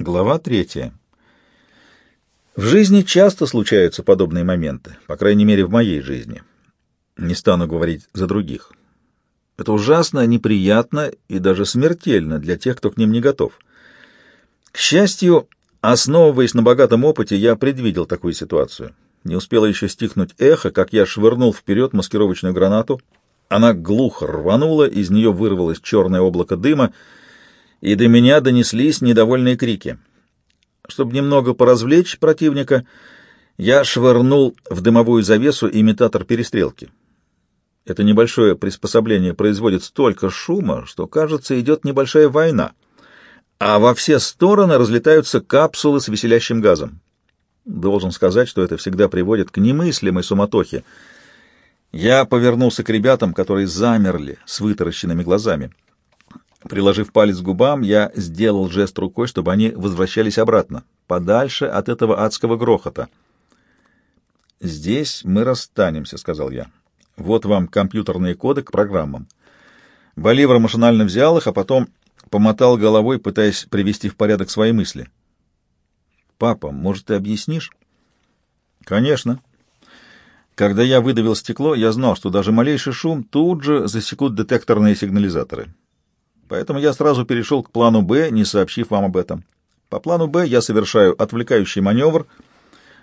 Глава третья. В жизни часто случаются подобные моменты, по крайней мере, в моей жизни. Не стану говорить за других. Это ужасно неприятно и даже смертельно для тех, кто к ним не готов. К счастью, основываясь на богатом опыте, я предвидел такую ситуацию. Не успело еще стихнуть эхо, как я швырнул вперед маскировочную гранату. Она глухо рванула, из нее вырвалось черное облако дыма, и до меня донеслись недовольные крики. Чтобы немного поразвлечь противника, я швырнул в дымовую завесу имитатор перестрелки. Это небольшое приспособление производит столько шума, что, кажется, идет небольшая война, а во все стороны разлетаются капсулы с веселящим газом. Должен сказать, что это всегда приводит к немыслимой суматохе. Я повернулся к ребятам, которые замерли с вытаращенными глазами. Приложив палец к губам, я сделал жест рукой, чтобы они возвращались обратно, подальше от этого адского грохота. «Здесь мы расстанемся», — сказал я. «Вот вам компьютерные коды к программам». Боливар машинально взял их, а потом помотал головой, пытаясь привести в порядок свои мысли. «Папа, может, ты объяснишь?» «Конечно». Когда я выдавил стекло, я знал, что даже малейший шум тут же засекут детекторные сигнализаторы. Поэтому я сразу перешел к плану «Б», не сообщив вам об этом. По плану «Б» я совершаю отвлекающий маневр,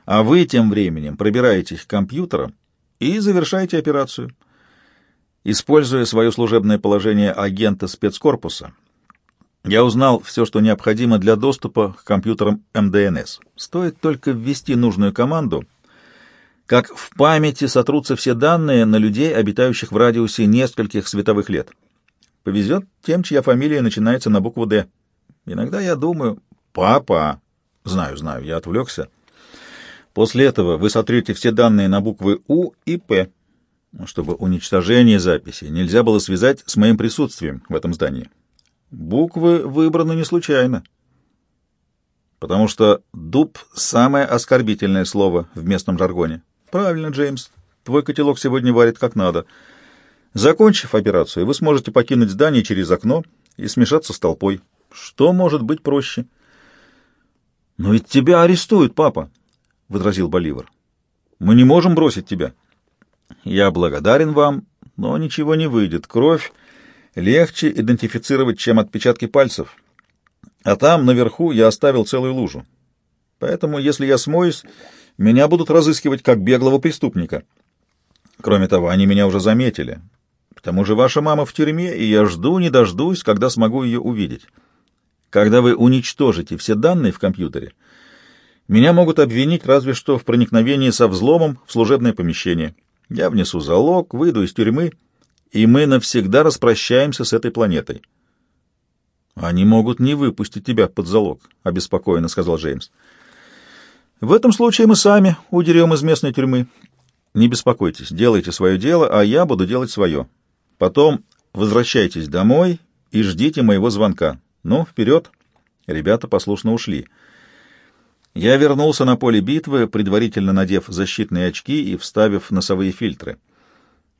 а вы тем временем пробираетесь к компьютерам и завершаете операцию. Используя свое служебное положение агента спецкорпуса, я узнал все, что необходимо для доступа к компьютерам МДНС. Стоит только ввести нужную команду, как в памяти сотрутся все данные на людей, обитающих в радиусе нескольких световых лет. Повезет тем, чья фамилия начинается на букву «Д». Иногда я думаю «Папа». Знаю, знаю, я отвлекся. После этого вы сотрете все данные на буквы «У» и «П», чтобы уничтожение записи нельзя было связать с моим присутствием в этом здании. Буквы выбраны не случайно, потому что «дуб» — самое оскорбительное слово в местном жаргоне. Правильно, Джеймс, твой котелок сегодня варит как надо — Закончив операцию, вы сможете покинуть здание через окно и смешаться с толпой. Что может быть проще? — Но ведь тебя арестуют, папа, — возразил Боливар. — Мы не можем бросить тебя. — Я благодарен вам, но ничего не выйдет. Кровь легче идентифицировать, чем отпечатки пальцев. А там, наверху, я оставил целую лужу. Поэтому, если я смоюсь, меня будут разыскивать как беглого преступника. Кроме того, они меня уже заметили. Тому же ваша мама в тюрьме, и я жду не дождусь, когда смогу ее увидеть. Когда вы уничтожите все данные в компьютере, меня могут обвинить разве что в проникновении со взломом в служебное помещение. Я внесу залог, выйду из тюрьмы, и мы навсегда распрощаемся с этой планетой. Они могут не выпустить тебя под залог, обеспокоенно сказал Джеймс. В этом случае мы сами удерем из местной тюрьмы. Не беспокойтесь, делайте свое дело, а я буду делать свое. Потом возвращайтесь домой и ждите моего звонка. Ну, вперед!» Ребята послушно ушли. Я вернулся на поле битвы, предварительно надев защитные очки и вставив носовые фильтры.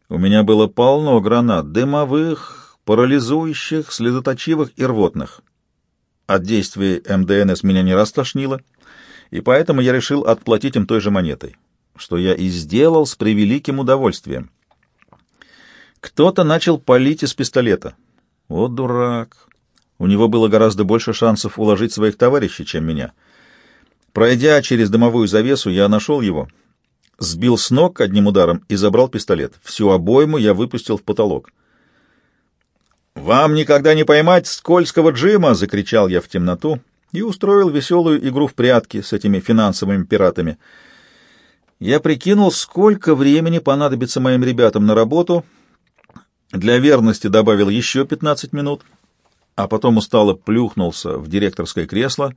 У меня было полно гранат, дымовых, парализующих, слезоточивых и рвотных. От действия МДНС меня не раз тошнило, и поэтому я решил отплатить им той же монетой, что я и сделал с превеликим удовольствием. Кто-то начал палить из пистолета. Вот дурак. У него было гораздо больше шансов уложить своих товарищей, чем меня. Пройдя через дымовую завесу, я нашел его, сбил с ног одним ударом и забрал пистолет. Всю обойму я выпустил в потолок. «Вам никогда не поймать скользкого Джима!» — закричал я в темноту и устроил веселую игру в прятки с этими финансовыми пиратами. Я прикинул, сколько времени понадобится моим ребятам на работу — для верности добавил еще 15 минут, а потом устало плюхнулся в директорское кресло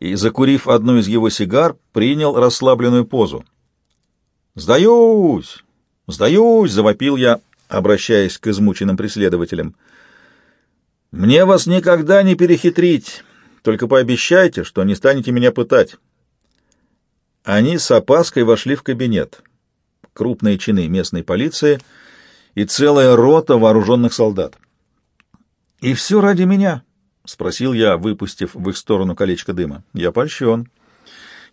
и, закурив одну из его сигар, принял расслабленную позу. «Сдаюсь! Сдаюсь!» — завопил я, обращаясь к измученным преследователям. «Мне вас никогда не перехитрить, только пообещайте, что не станете меня пытать». Они с опаской вошли в кабинет. Крупные чины местной полиции — и целая рота вооруженных солдат. И все ради меня. спросил я, выпустив в их сторону колечко дыма. Я польщен.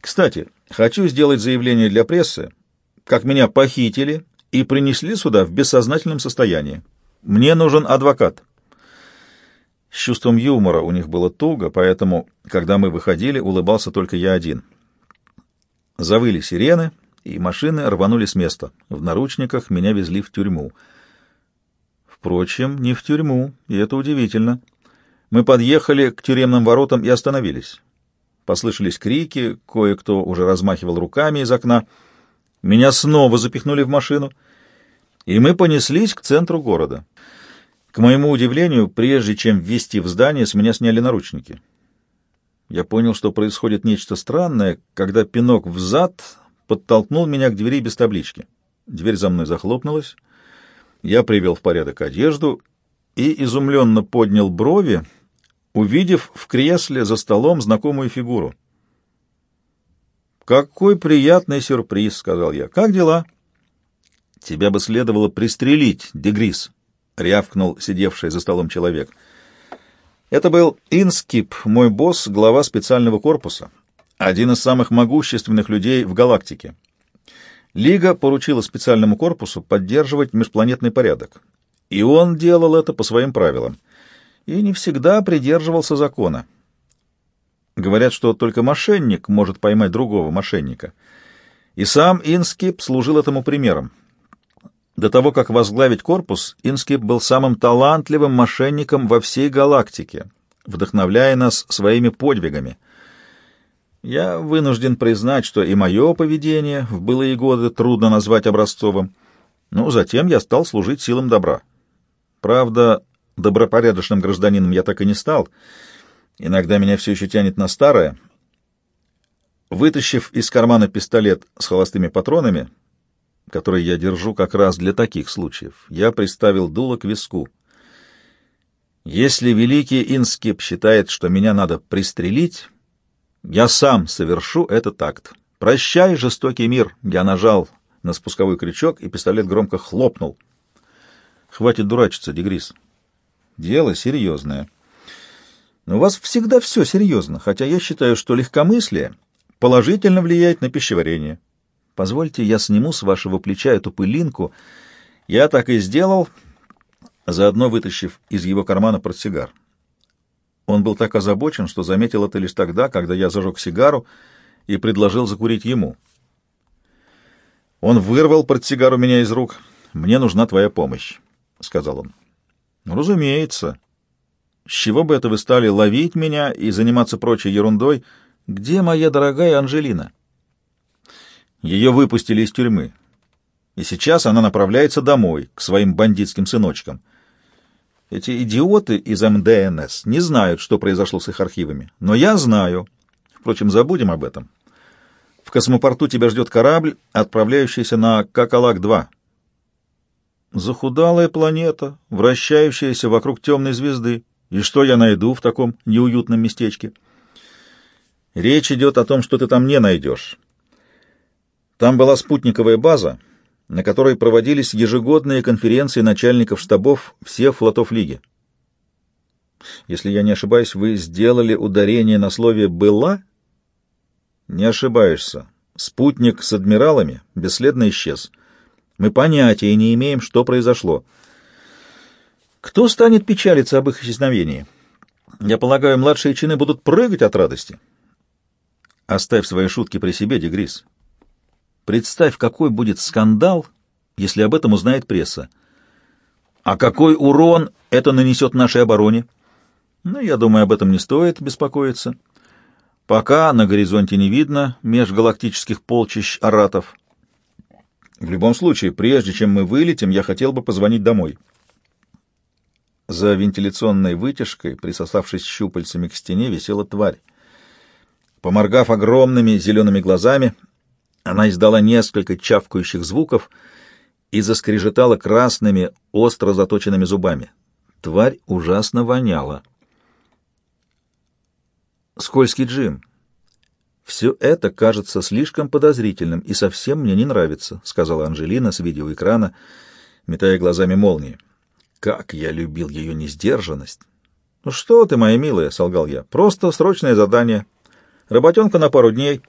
Кстати, хочу сделать заявление для прессы, как меня похитили и принесли сюда в бессознательном состоянии. Мне нужен адвокат. С чувством юмора у них было туго, поэтому, когда мы выходили, улыбался только я один. Завыли сирены, и машины рванули с места. В наручниках меня везли в тюрьму. Впрочем, не в тюрьму, и это удивительно. Мы подъехали к тюремным воротам и остановились. Послышались крики, кое-кто уже размахивал руками из окна. Меня снова запихнули в машину, и мы понеслись к центру города. К моему удивлению, прежде чем ввести в здание, с меня сняли наручники. Я понял, что происходит нечто странное, когда пинок в зад подтолкнул меня к двери без таблички. Дверь за мной захлопнулась. Я привел в порядок одежду и изумленно поднял брови, увидев в кресле за столом знакомую фигуру. «Какой приятный сюрприз!» — сказал я. «Как дела?» «Тебя бы следовало пристрелить, Дегрис», — рявкнул сидевший за столом человек. Это был Инскип, мой босс, глава специального корпуса, один из самых могущественных людей в галактике. Лига поручила специальному корпусу поддерживать межпланетный порядок, и он делал это по своим правилам, и не всегда придерживался закона. Говорят, что только мошенник может поймать другого мошенника. И сам Инскип служил этому примером. До того, как возглавить корпус, Инскип был самым талантливым мошенником во всей галактике, вдохновляя нас своими подвигами. Я вынужден признать, что и мое поведение в былые годы трудно назвать образцовым, но затем я стал служить силам добра. Правда, добропорядочным гражданином я так и не стал. Иногда меня все еще тянет на старое. Вытащив из кармана пистолет с холостыми патронами, который я держу как раз для таких случаев, я приставил дуло к виску. Если великий Инскип считает, что меня надо пристрелить, я сам совершу этот акт. Прощай, жестокий мир. Я нажал на спусковой крючок, и пистолет громко хлопнул. Хватит дурачиться, Дегрис. Дело серьезное. Но у вас всегда все серьезно, хотя я считаю, что легкомыслие положительно влияет на пищеварение. Позвольте, я сниму с вашего плеча эту пылинку. Я так и сделал, заодно вытащив из его кармана портсигар. Он был так озабочен, что заметил это лишь тогда, когда я зажег сигару и предложил закурить ему. Он вырвал портсигар у меня из рук. «Мне нужна твоя помощь», — сказал он. «Разумеется. С чего бы это вы стали ловить меня и заниматься прочей ерундой? Где моя дорогая Анжелина?» Ее выпустили из тюрьмы, и сейчас она направляется домой, к своим бандитским сыночкам. Эти идиоты из МДНС не знают, что произошло с их архивами. Но я знаю. Впрочем, забудем об этом. В космопорту тебя ждет корабль, отправляющийся на Какалак-2. Захудалая планета, вращающаяся вокруг темной звезды. И что я найду в таком неуютном местечке? Речь идет о том, что ты там не найдешь. Там была спутниковая база, на которой проводились ежегодные конференции начальников штабов всех флотов Лиги. Если я не ошибаюсь, вы сделали ударение на слове «была»? Не ошибаешься. Спутник с адмиралами бесследно исчез. Мы понятия не имеем, что произошло. Кто станет печалиться об их исчезновении? Я полагаю, младшие чины будут прыгать от радости. Оставь свои шутки при себе, Дегрис. Представь, какой будет скандал, если об этом узнает пресса. А какой урон это нанесет нашей обороне? Ну, я думаю, об этом не стоит беспокоиться. Пока на горизонте не видно межгалактических полчищ аратов. В любом случае, прежде чем мы вылетим, я хотел бы позвонить домой. За вентиляционной вытяжкой, присосавшись щупальцами к стене, висела тварь. Поморгав огромными зелеными глазами, она издала несколько чавкающих звуков и заскрежетала красными, остро заточенными зубами. Тварь ужасно воняла. Скользкий Джим. «Все это кажется слишком подозрительным и совсем мне не нравится», — сказала Анжелина с видеоэкрана, метая глазами молнии. «Как я любил ее несдержанность! «Ну что ты, моя милая», — солгал я, — «просто срочное задание. Работенка на пару дней,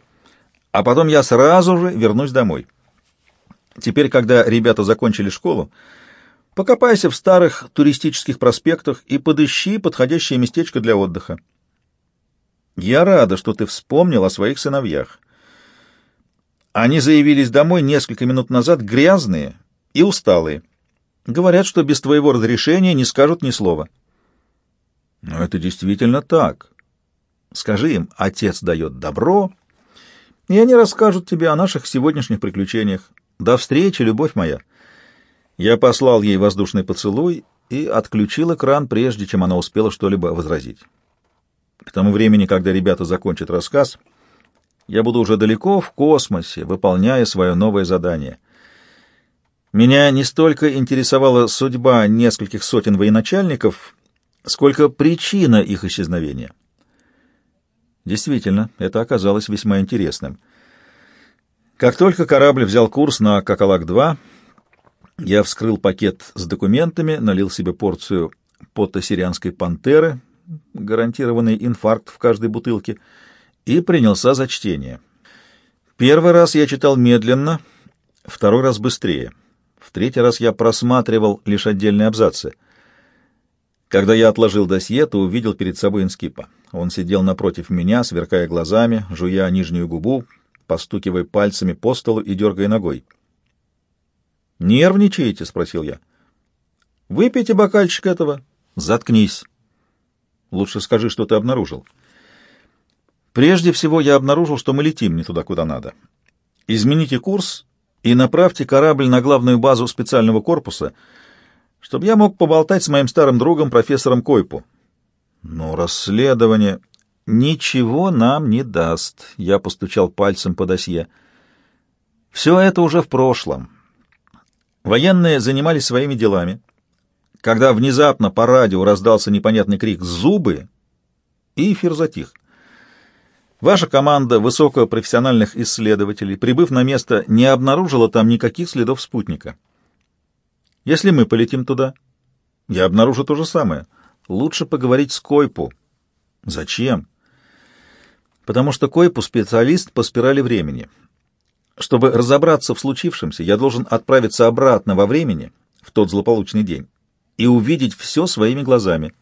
а потом я сразу же вернусь домой. Теперь, когда ребята закончили школу, покопайся в старых туристических проспектах и подыщи подходящее местечко для отдыха. Я рада, что ты вспомнил о своих сыновьях. Они заявились домой несколько минут назад грязные и усталые. Говорят, что без твоего разрешения не скажут ни слова. Но это действительно так. Скажи им, отец дает добро, и они расскажут тебе о наших сегодняшних приключениях. До встречи, любовь моя. Я послал ей воздушный поцелуй и отключил экран, прежде чем она успела что-либо возразить. К тому времени, когда ребята закончат рассказ, я буду уже далеко в космосе, выполняя свое новое задание. Меня не столько интересовала судьба нескольких сотен военачальников, сколько причина их исчезновения. Действительно, это оказалось весьма интересным. Как только корабль взял курс на Какалак-2, я вскрыл пакет с документами, налил себе порцию пота сирианской пантеры, гарантированный инфаркт в каждой бутылке, и принялся за чтение. Первый раз я читал медленно, второй раз быстрее. В третий раз я просматривал лишь отдельные абзацы. Когда я отложил досье, то увидел перед собой инскипа. Он сидел напротив меня, сверкая глазами, жуя нижнюю губу, постукивая пальцами по столу и дергая ногой. «Нервничаете?» — спросил я. «Выпейте бокальчик этого». «Заткнись». «Лучше скажи, что ты обнаружил». «Прежде всего я обнаружил, что мы летим не туда, куда надо. Измените курс и направьте корабль на главную базу специального корпуса, чтобы я мог поболтать с моим старым другом, профессором Койпу». «Но расследование...» «Ничего нам не даст», — я постучал пальцем по досье. «Все это уже в прошлом». Военные занимались своими делами. Когда внезапно по радио раздался непонятный крик «Зубы!» и эфир затих. Ваша команда высокопрофессиональных исследователей, прибыв на место, не обнаружила там никаких следов спутника. Если мы полетим туда, я обнаружу то же самое. Лучше поговорить с Койпу. Зачем? Потому что Койпу специалист по спирали времени. Чтобы разобраться в случившемся, я должен отправиться обратно во времени, в тот злополучный день, и увидеть все своими глазами.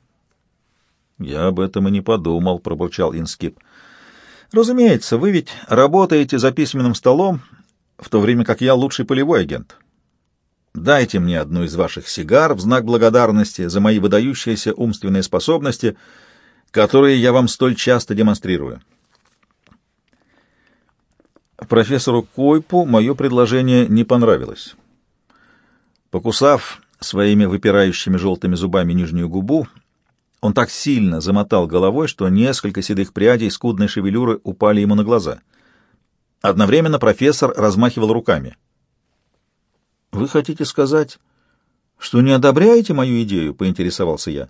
«Я об этом и не подумал», — пробурчал Инскип. «Разумеется, вы ведь работаете за письменным столом, в то время как я лучший полевой агент. Дайте мне одну из ваших сигар в знак благодарности за мои выдающиеся умственные способности, которые я вам столь часто демонстрирую». Профессору Койпу мое предложение не понравилось. Покусав своими выпирающими желтыми зубами нижнюю губу, он так сильно замотал головой, что несколько седых прядей скудной шевелюры упали ему на глаза. Одновременно профессор размахивал руками. «Вы хотите сказать, что не одобряете мою идею?» — поинтересовался я.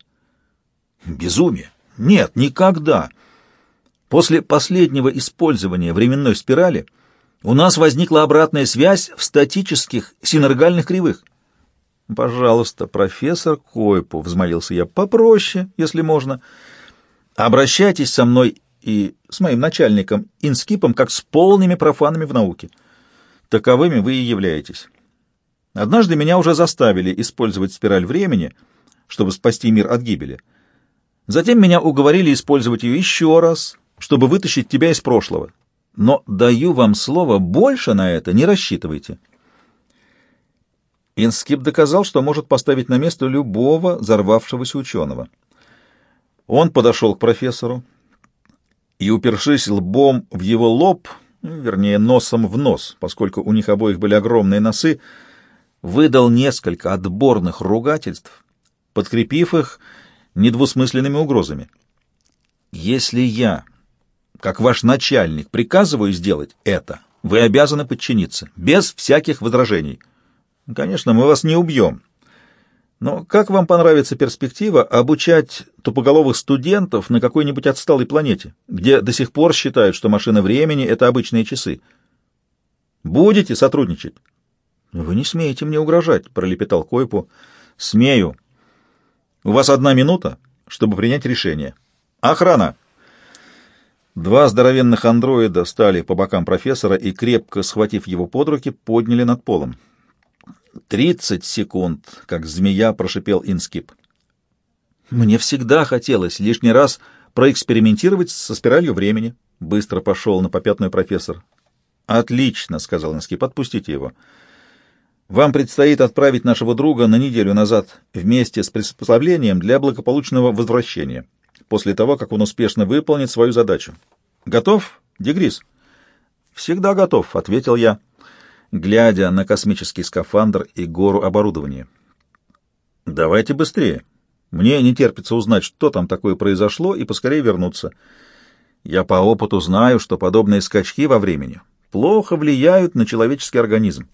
«Безумие! Нет, никогда!» После последнего использования временной спирали у нас возникла обратная связь в статических синергальных кривых. «Пожалуйста, профессор Койпу», — взмолился я, — «попроще, если можно. Обращайтесь со мной и с моим начальником Инскипом как с полными профанами в науке. Таковыми вы и являетесь. Однажды меня уже заставили использовать спираль времени, чтобы спасти мир от гибели. Затем меня уговорили использовать ее еще раз, чтобы вытащить тебя из прошлого. Но даю вам слово, больше на это не рассчитывайте. Инскип доказал, что может поставить на место любого взорвавшегося ученого. Он подошел к профессору и, упершись лбом в его лоб, вернее, носом в нос, поскольку у них обоих были огромные носы, выдал несколько отборных ругательств, подкрепив их недвусмысленными угрозами. «Если я как ваш начальник, приказываю сделать это, вы обязаны подчиниться, без всяких возражений. Конечно, мы вас не убьем. Но как вам понравится перспектива обучать тупоголовых студентов на какой-нибудь отсталой планете, где до сих пор считают, что машина времени — это обычные часы? Будете сотрудничать? — Вы не смеете мне угрожать, — пролепетал Койпу. — Смею. У вас одна минута, чтобы принять решение. Охрана! Два здоровенных андроида стали по бокам профессора и, крепко схватив его под руки, подняли над полом. «Тридцать секунд!» — как змея прошипел Инскип. «Мне всегда хотелось лишний раз проэкспериментировать со спиралью времени», — быстро пошел на попятную профессор. «Отлично!» — сказал Инскип. «Отпустите его. Вам предстоит отправить нашего друга на неделю назад вместе с приспособлением для благополучного возвращения» после того, как он успешно выполнит свою задачу. Готов, Дегрис? Всегда готов, ответил я, глядя на космический скафандр и гору оборудования. Давайте быстрее. Мне не терпится узнать, что там такое произошло, и поскорее вернуться. Я по опыту знаю, что подобные скачки во времени плохо влияют на человеческий организм.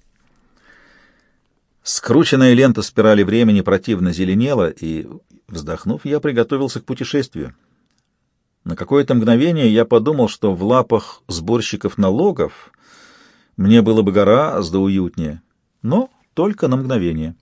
Скрученная лента спирали времени противно зеленела, и Вздохнув, я приготовился к путешествию. На какое-то мгновение я подумал, что в лапах сборщиков налогов мне было бы гораздо уютнее, но только на мгновение.